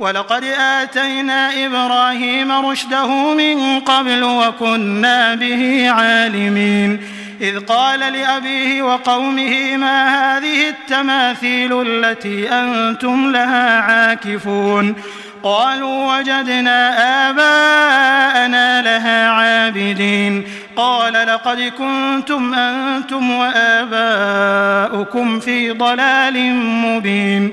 وَلَقَدْ آتَيْنَا إِبْرَاهِيمَ رُشْدَهُ مِنْ قَبْلُ وَكُنَّا بِهِ عَالِمِينَ. إِذْ قَالَ لِأَبِيهِ وَقَوْمِهِ مَا هَذِهِ التَّمَاثِيلُ الَّتِي أَنْتُمْ لَهَا عَاكِفُونَ؟ قالوا وجدنا آباءنا لها عابدين. قال لقد كنتم أنتم وآباؤكم في ضلال مبين.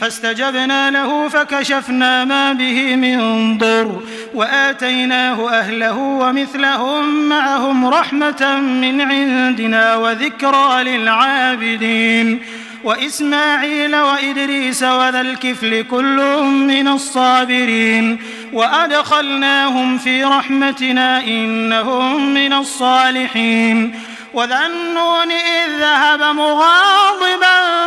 فاستجبنا له فكشفنا ما به من ضر وآتيناه أهله ومثلهم معهم رحمة من عندنا وذكرى للعابدين وإسماعيل وإدريس وذا الكفل كل من الصابرين وأدخلناهم في رحمتنا إنهم من الصالحين وذا النون إذ ذهب مغاضباً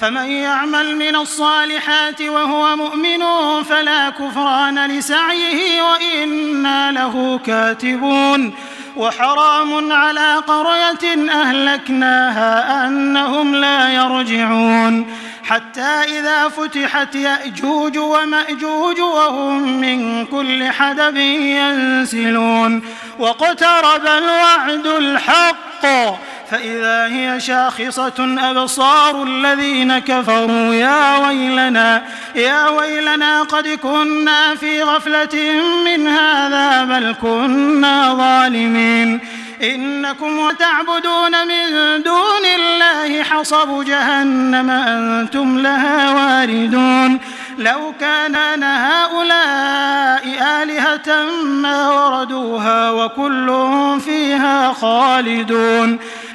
فمن يعمل من الصالحات وهو مؤمن فلا كفران لسعيه وإنا له كاتبون وحرام على قرية أهلكناها أنهم لا يرجعون حتى إذا فتحت يأجوج ومأجوج وهم من كل حدب ينسلون واقترب الوعد الحق فإذا هي شاخصة أبصار الذين كفروا يا ويلنا يا ويلنا قد كنا في غفلة من هذا بل كنا ظالمين. إنكم وتعبدون من دون الله حصب جهنم أنتم لها واردون. لو كان هؤلاء آلهة ما وردوها وكل فيها خالدون.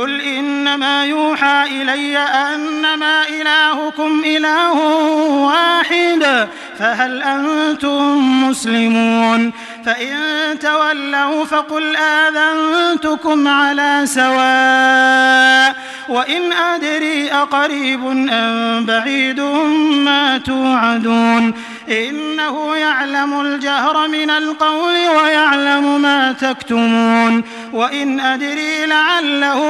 قل إنما يوحى إلي أنما إلهكم إله واحد فهل أنتم مسلمون فإن تولوا فقل آذنتكم على سواء وإن أدري أقريب أم بعيد ما توعدون إنه يعلم الجهر من القول ويعلم ما تكتمون وإن أدري لعله